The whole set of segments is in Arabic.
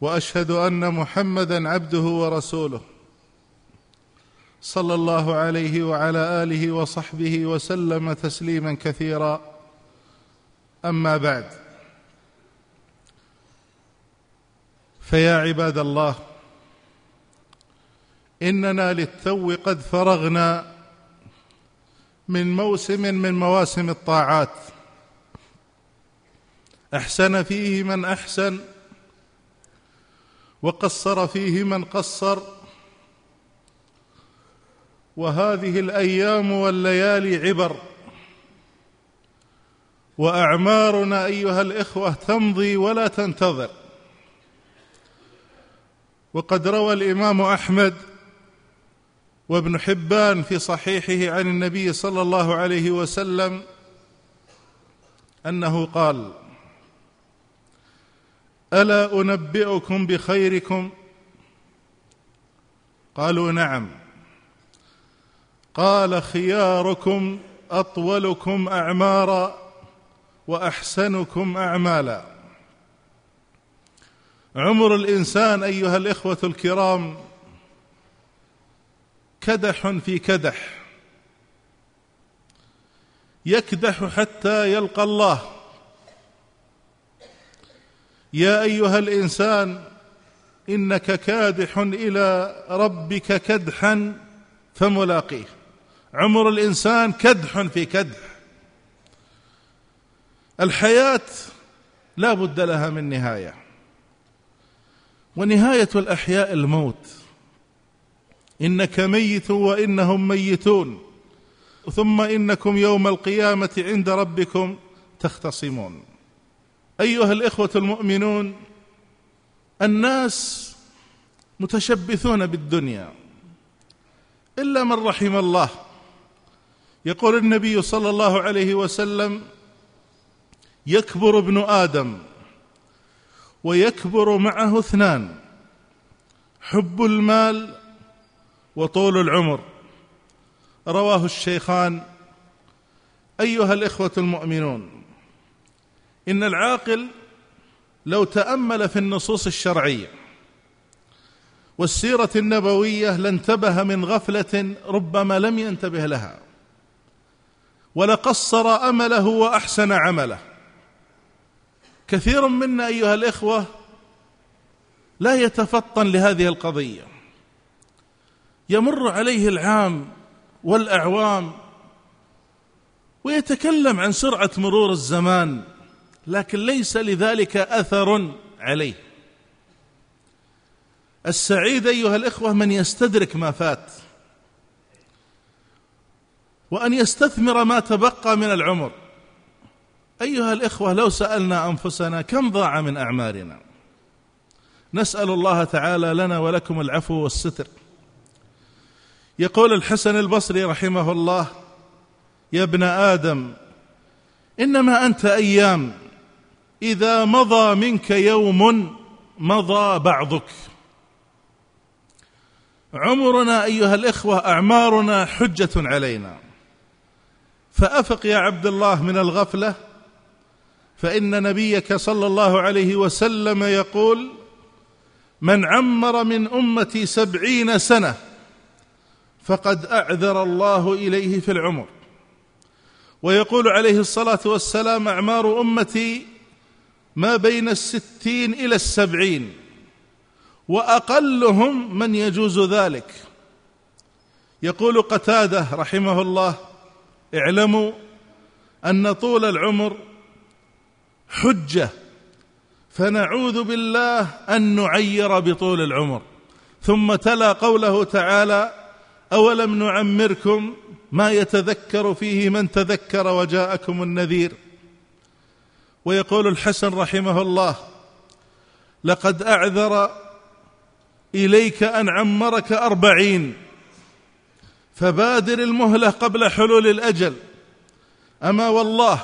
وأشهد أن محمدا عبده ورسوله صلى الله عليه وعلى آله وصحبه وسلم تسليما كثيرا. أما بعد فيا عباد الله إننا للتو قد فرغنا من موسم من مواسم الطاعات. أحسن فيه من أحسن وقصر فيه من قصر. وهذه الأيام والليالي عبر. وأعمارنا أيها الإخوة تمضي ولا تنتظر. وقد روى الإمام أحمد وابن حبان في صحيحه عن النبي صلى الله عليه وسلم أنه قال ألا أنبئكم بخيركم؟ قالوا نعم. قال خياركم أطولكم أعمارا وأحسنكم أعمالا. عمر الإنسان أيها الإخوة الكرام كدح في كدح. يكدح حتى يلقى الله. يا أيها الإنسان إنك كادح إلى ربك كدحا فملاقيه. عمر الإنسان كدح في كدح. الحياة لا بد لها من نهاية. ونهاية الأحياء الموت. إنك ميت وإنهم ميتون. ثم إنكم يوم القيامة عند ربكم تختصمون. أيها الإخوة المؤمنون الناس متشبثون بالدنيا. إلا من رحم الله. يقول النبي صلى الله عليه وسلم يكبر ابن آدم ويكبر معه اثنان حب المال وطول العمر. رواه الشيخان. أيها الإخوة المؤمنون إن العاقل لو تأمل في النصوص الشرعية والسيرة النبوية لانتبه من غفلة ربما لم ينتبه لها ولقصر أمله وأحسن عمله. كثير منا أيها الإخوة لا يتفطن لهذه القضية. يمر عليه العام والأعوام ويتكلم عن سرعة مرور الزمان لكن ليس لذلك أثر عليه. السعيد أيها الإخوة من يستدرك ما فات وأن يستثمر ما تبقى من العمر. أيها الإخوة لو سألنا أنفسنا كم ضاع من أعمارنا. نسأل الله تعالى لنا ولكم العفو والستر. يقول الحسن البصري رحمه الله يا ابن آدم إنما أنت أيام إذا مضى منك يوم مضى بعضك. عمرنا أيها الإخوة أعمارنا حجة علينا. فأفق يا عبد الله من الغفلة فإن نبيك صلى الله عليه وسلم يقول من عمر من أمتي سبعين سنة فقد أعذر الله إليه في العمر ويقول عليه الصلاة والسلام أعمار أمتي ما بين الستين إلى السبعين وأقلهم من يجوز ذلك. يقول قتادة رحمه الله اعلموا أن طول العمر حجة فنعوذ بالله أن نعير بطول العمر. ثم تلا قوله تعالى أولم نعمركم ما يتذكر فيه من تذكر وجاءكم النذير؟ ويقول الحسن رحمه الله لقد أعذر إليك أن عمرك أربعين فبادر المهلة قبل حلول الأجل أما والله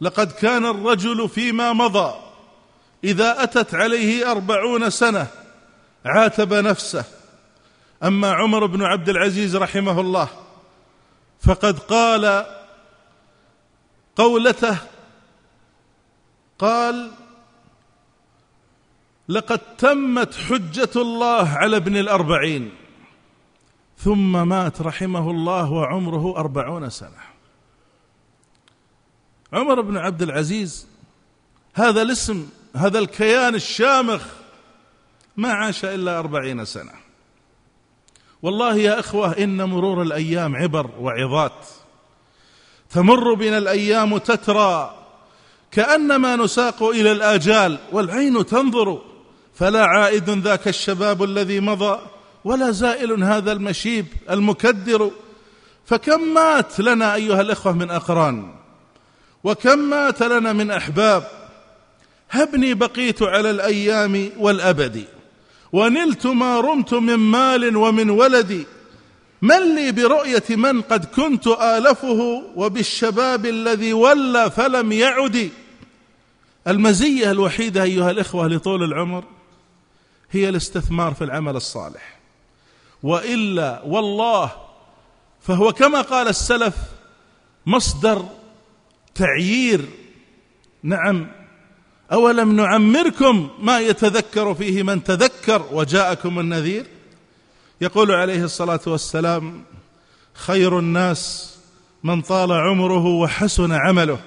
لقد كان الرجل فيما مضى إذا أتت عليه أربعون سنة عاتب نفسه. أما عمر بن عبد العزيز رحمه الله فقد قال قولته قال لقد تمت حجة الله على ابن الأربعين ثم مات رحمه الله وعمره أربعون سنة. عمر بن عبد العزيز هذا الاسم هذا الكيان الشامخ ما عاش إلا أربعين سنة. والله يا إخوة إن مرور الأيام عبر وعظات تمر بنا الأيام تترى كأنما نساق إلى الآجال والعين تنظر. فلا عائد ذاك الشباب الذي مضى ولا زائل هذا المشيب المكدر. فكم مات لنا أيها الإخوة من أقران؟ وكم مات لنا من أحباب؟ هبني بقيت على الأيام والأبد. ونلت ما رمت من مال ومن ولد. من لي برؤية من قد كنت آلفه وبالشباب الذي ولى فلم يعد. المزية الوحيدة أيها الإخوة لطول العمر هي الاستثمار في العمل الصالح. وإلا والله فهو كما قال السلف مصدر تعيير. نعم أولم نعمركم ما يتذكر فيه من تذكر وجاءكم النذير؟ يقول عليه الصلاة والسلام خير الناس من طال عمره وحسن عمله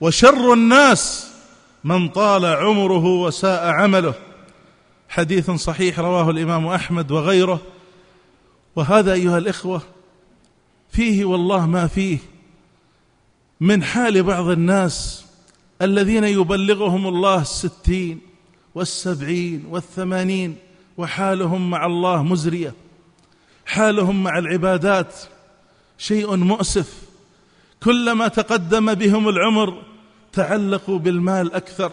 وشر الناس من طال عمره وساء عمله. حديث صحيح رواه الإمام أحمد وغيره. وهذا أيها الإخوة فيه والله ما فيه من حال بعض الناس الذين يبلغهم الله الستين والسبعين والثمانين وحالهم مع الله مزرية حالهم مع العبادات شيء مؤسف. كلما تقدم بهم العمر تعلقوا بالمال أكثر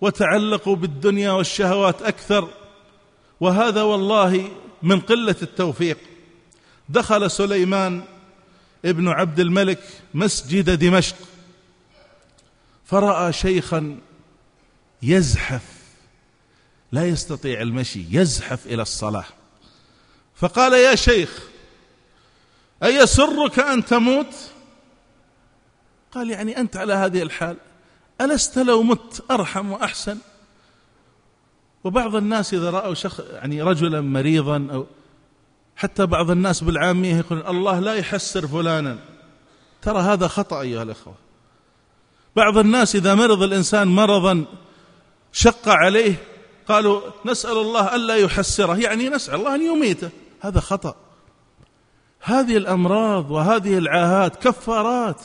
وتعلقوا بالدنيا والشهوات أكثر. وهذا والله من قلة التوفيق. دخل سليمان ابن عبد الملك مسجد دمشق فرأى شيخا يزحف لا يستطيع المشي يزحف إلى الصلاة. فقال يا شيخ أيسرك أن تموت؟ قال يعني أنت على هذه الحال ألست لو مت أرحم وأحسن؟ وبعض الناس إذا رأوا شخص يعني رجلا مريضا أو حتى بعض الناس بالعامية يقولون الله لا يحسر فلانا. ترى هذا خطأ أيها الأخوة. بعض الناس إذا مرض الإنسان مرضا شق عليه قالوا نسأل الله ألا يحسره يعني نسأل الله أن يميته. هذا خطأ. هذه الأمراض وهذه العاهات كفارات.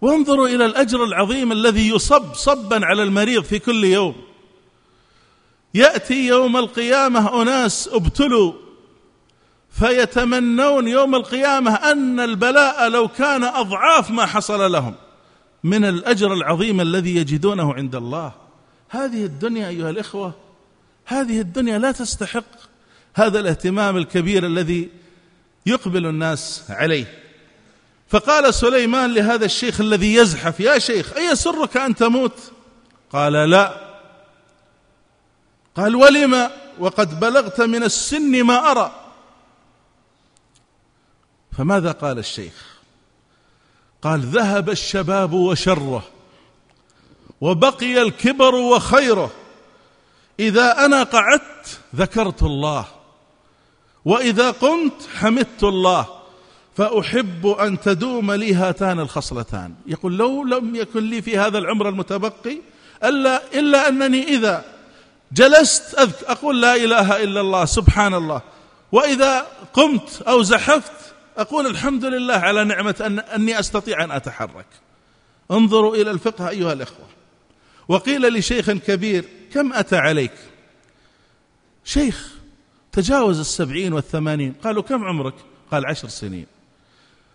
وانظروا إلى الأجر العظيم الذي يصب صبا على المريض في كل يوم. يأتي يوم القيامة أناس ابتلوا فيتمنون يوم القيامة أن البلاء لو كان أضعاف ما حصل لهم من الأجر العظيم الذي يجدونه عند الله. هذه الدنيا أيها الإخوة هذه الدنيا لا تستحق هذا الاهتمام الكبير الذي يقبل الناس عليه. فقال سليمان لهذا الشيخ الذي يزحف يا شيخ أيسرك أن تموت؟ قال لا. قال ولم؟ وقد بلغت من السن ما أرى. فماذا قال الشيخ؟ قال ذهب الشباب وشره وبقي الكبر وخيره إذا أنا قعدت ذكرت الله وإذا قمت حمدت الله. فأحب أن تدوم لي هاتان الخصلتان. يقول لو لم يكن لي في هذا العمر المتبقي الا إلا أنني إذا جلست أقول لا إله إلا الله سبحان الله. وإذا قمت أو زحفت أقول الحمد لله على نعمة أن أني أستطيع أن أتحرك. انظروا إلى الفقه أيها الأخوة. وقيل لشيخ كبير كم أتى عليك؟ شيخ تجاوز السبعين والثمانين. قالوا كم عمرك؟ قال عشر سنين.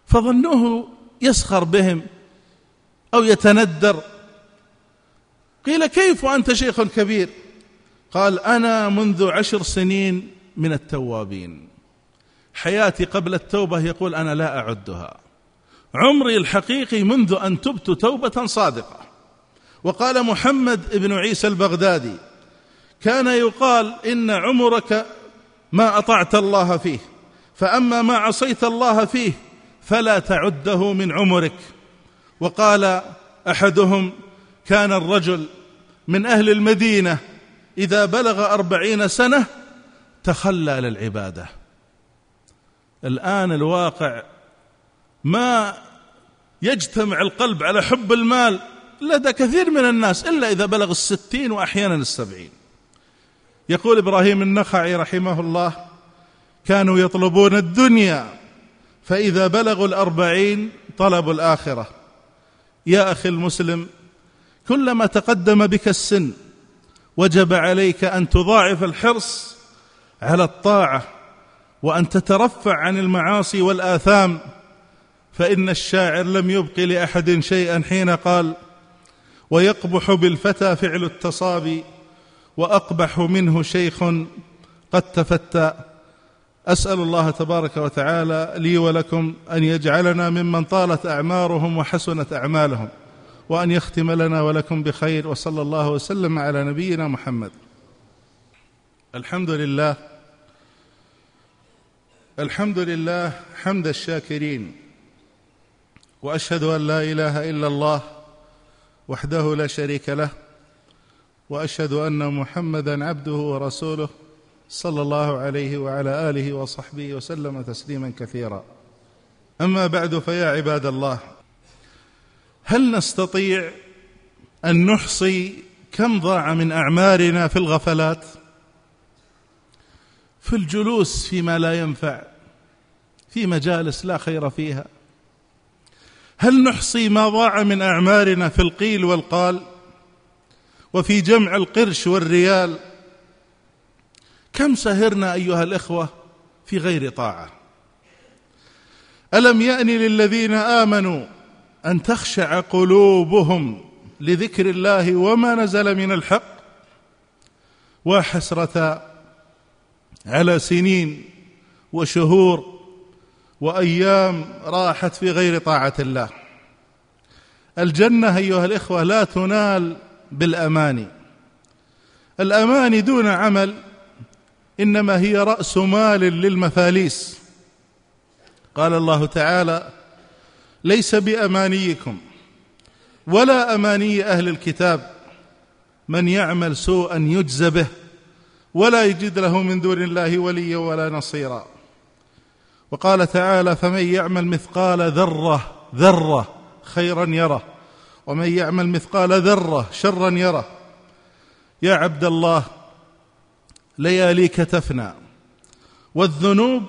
فظنوه يسخر بهم أو يتندر. قيل كيف وأنت شيخ كبير؟ قال أنا منذ عشر سنين من التوابين. حياتي قبل التوبة يقول أنا لا أعدها. عمري الحقيقي منذ أن تبت توبة صادقة. وقال محمد بن عيسى البغدادي كان يقال إن عمرك ما أطعت الله فيه فأما ما عصيت الله فيه فلا تعده من عمرك. وقال أحدهم كان الرجل من أهل المدينة إذا بلغ أربعين سنة تخلى للعبادة. الآن الواقع ما يجتمع القلب على حب المال لدى كثير من الناس إلا إذا بلغ الستين وأحيانا السبعين. يقول إبراهيم النخعي رحمه الله كانوا يطلبون الدنيا فإذا بلغوا الأربعين طلبوا الآخرة. يا أخي المسلم كلما تقدم بك السن وجب عليك أن تضاعف الحرص على الطاعة وأن تترفع عن المعاصي والآثام فإن الشاعر لم يبق لأحد شيئا حين قال ويقبح بالفتى فعل التصابي وأقبح منه شيخ قد تفتى أسأل الله تبارك وتعالى لي ولكم أن يجعلنا ممن طالت أعمارهم وحسنت أعمالهم وأن يختم لنا ولكم بخير وصلى الله وسلم على نبينا محمد. الحمد لله الحمد لله حمد الشاكرين وأشهد أن لا إله إلا الله وحده لا شريك له وأشهد أن محمدا عبده ورسوله صلى الله عليه وعلى آله وصحبه وسلم تسليما كثيرا. أما بعد فيا عباد الله هل نستطيع أن نحصي كم ضاع من أعمارنا في الغفلات؟ في الجلوس فيما لا ينفع في مجالس لا خير فيها. هل نحصي ما ضاع من أعمارنا في القيل والقال؟ وفي جمع القرش والريال؟ كم سهرنا أيها الإخوة في غير طاعة؟ ألم يأن للذين آمنوا أن تخشع قلوبهم لذكر الله وما نزل من الحق وحسرة على سنين وشهور وأيام راحت في غير طاعة الله. الجنة أيها الإخوة لا تنال بالأماني. الأماني دون عمل إنما هي رأس مال للمفاليس. قال الله تعالى ليس بأمانيكم ولا أماني أهل الكتاب من يعمل سوءا يجز به ولا يجد له من دون الله وليا ولا نصيرا. وقال تعالى فمن يعمل مثقال ذرة ذرة خيرا يره. ومن يعمل مثقال ذرة شرا يره. يا عبد الله لياليك تفنى والذنوب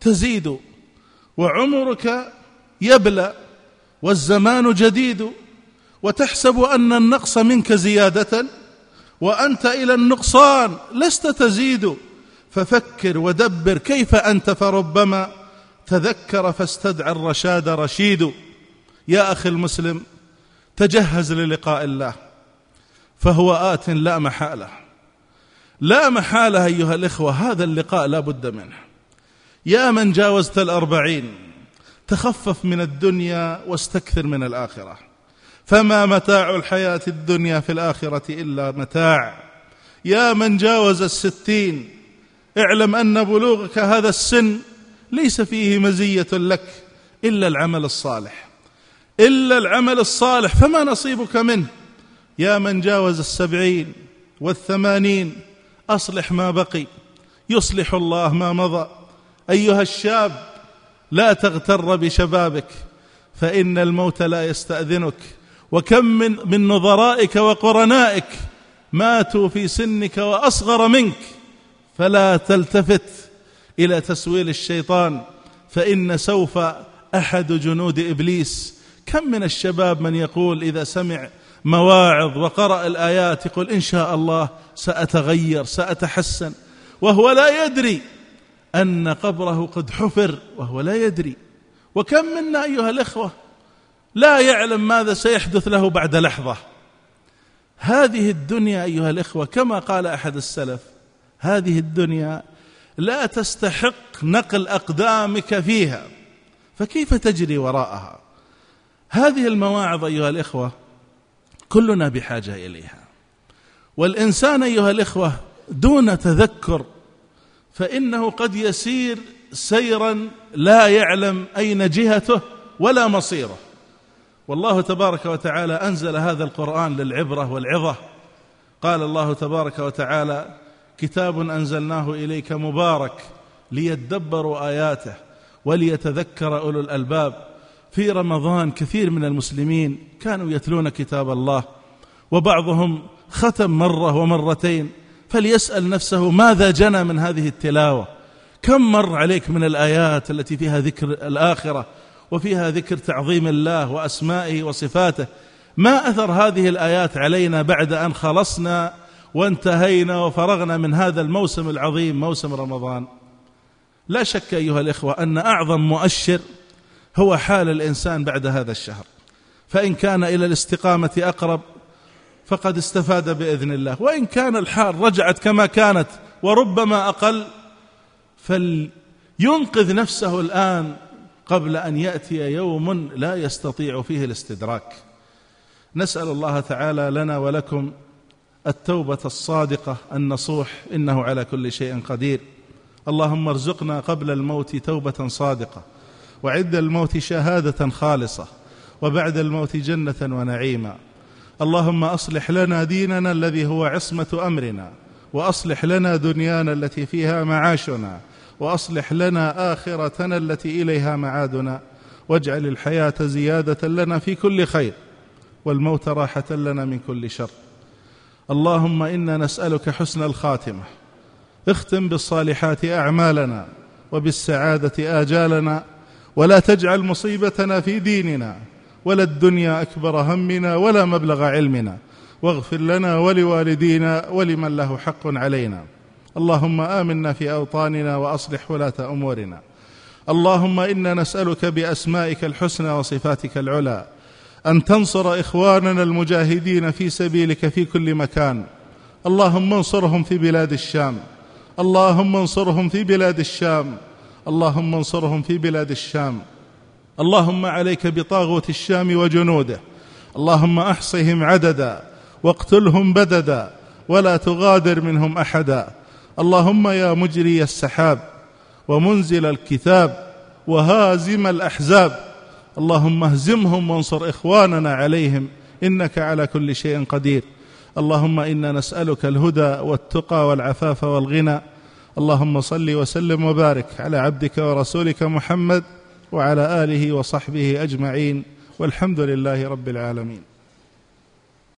تزيد وعمرك يبلى والزمان جديد وتحسب أن النقص منك زيادة وأنت إلى النقصان لست تزيد. ففكر ودبر كيف أنت فربما تذكر فاستدعى الرشاد رشيد. يا أخي المسلم تجهز للقاء الله فهو آت لا محالة. لا محاله أيها الإخوة هذا اللقاء لا بد منه. يا من جاوزت الأربعين تخفف من الدنيا واستكثر من الآخرة. فما متاع الحياة الدنيا في الآخرة إلا متاع. يا من جاوز الستين اعلم أن بلوغك هذا السن ليس فيه مزية لك إلا العمل الصالح. إلا العمل الصالح فما نصيبك منه؟ يا من جاوز السبعين والثمانين أصلح ما بقي يصلح الله ما مضى. أيها الشاب لا تغتر بشبابك فإن الموت لا يستأذنك. وكم من من نظرائك وقرنائك ماتوا في سنك وأصغر منك فلا تلتفت إلى تسويل الشيطان فإن سوف أحد جنود إبليس. كم من الشباب من يقول إذا سمع مواعظ وقرأ الآيات يقول إن شاء الله سأتغير سأتحسن. وهو لا يدري أن قبره قد حفر وهو لا يدري. وكم منا أيها الإخوة لا يعلم ماذا سيحدث له بعد لحظة. هذه الدنيا أيها الإخوة كما قال أحد السلف هذه الدنيا لا تستحق نقل أقدامك فيها فكيف تجري وراءها؟ هذه المواعظ أيها الإخوة كلنا بحاجة إليها. والإنسان أيها الإخوة دون تذكر فإنه قد يسير سيرا لا يعلم أين جهته ولا مصيره. والله تبارك وتعالى أنزل هذا القرآن للعبرة والعظة. قال الله تبارك وتعالى كتاب أنزلناه إليك مبارك ليدبروا آياته وليتذكر أولو الألباب في رمضان كثير من المسلمين كانوا يتلون كتاب الله وبعضهم ختم مرة ومرتين فليسأل نفسه ماذا جنى من هذه التلاوة؟ كم مر عليك من الآيات التي فيها ذكر الآخرة وفيها ذكر تعظيم الله وأسمائه وصفاته؟ ما أثر هذه الآيات علينا بعد أن خلصنا وانتهينا وفرغنا من هذا الموسم العظيم موسم رمضان؟ لا شك أيها الإخوة أن أعظم مؤشر هو حال الإنسان بعد هذا الشهر. فإن كان إلى الاستقامة أقرب فقد استفاد بإذن الله. وإن كان الحال رجعت كما كانت وربما أقل فلينقذ نفسه الآن قبل أن يأتي يوم لا يستطيع فيه الاستدراك. نسأل الله تعالى لنا ولكم التوبة الصادقة النصوح إنه على كل شيء قدير. اللهم ارزقنا قبل الموت توبة صادقة. وعند الموت شهادة خالصة وبعد الموت جنة ونعيما. اللهم أصلح لنا ديننا الذي هو عصمة أمرنا وأصلح لنا دنيانا التي فيها معاشنا وأصلح لنا آخرتنا التي إليها معادنا. واجعل الحياة زيادة لنا في كل خير والموت راحة لنا من كل شر. اللهم إنا نسألك حسن الخاتمة. اختم بالصالحات أعمالنا وبالسعادة آجالنا. ولا تجعل مصيبتنا في ديننا ولا الدنيا أكبر همنا ولا مبلغ علمنا. واغفر لنا ولوالدينا ولمن له حق علينا. اللهم آمنا في أوطاننا وأصلح ولاة أمورنا. اللهم إنا نسألك بأسمائك الحسنى وصفاتك العلى. أن تنصر إخواننا المجاهدين في سبيلك في كل مكان. اللهم انصرهم في بلاد الشام. اللهم انصرهم في بلاد الشام. اللهم انصرهم في بلاد الشام. اللهم عليك بطاغوت الشام وجنوده. اللهم أحصهم عددا واقتلهم بددا ولا تغادر منهم أحدا. اللهم يا مجري السحاب ومنزل الكتاب وهازم الأحزاب. اللهم اهزمهم وانصر إخواننا عليهم. إنك على كل شيء قدير. اللهم إنا نسألك الهدى والتقى والعفاف والغنى. اللهم صل وسلم وبارك على عبدك ورسولك محمد وعلى آله وصحبه أجمعين والحمد لله رب العالمين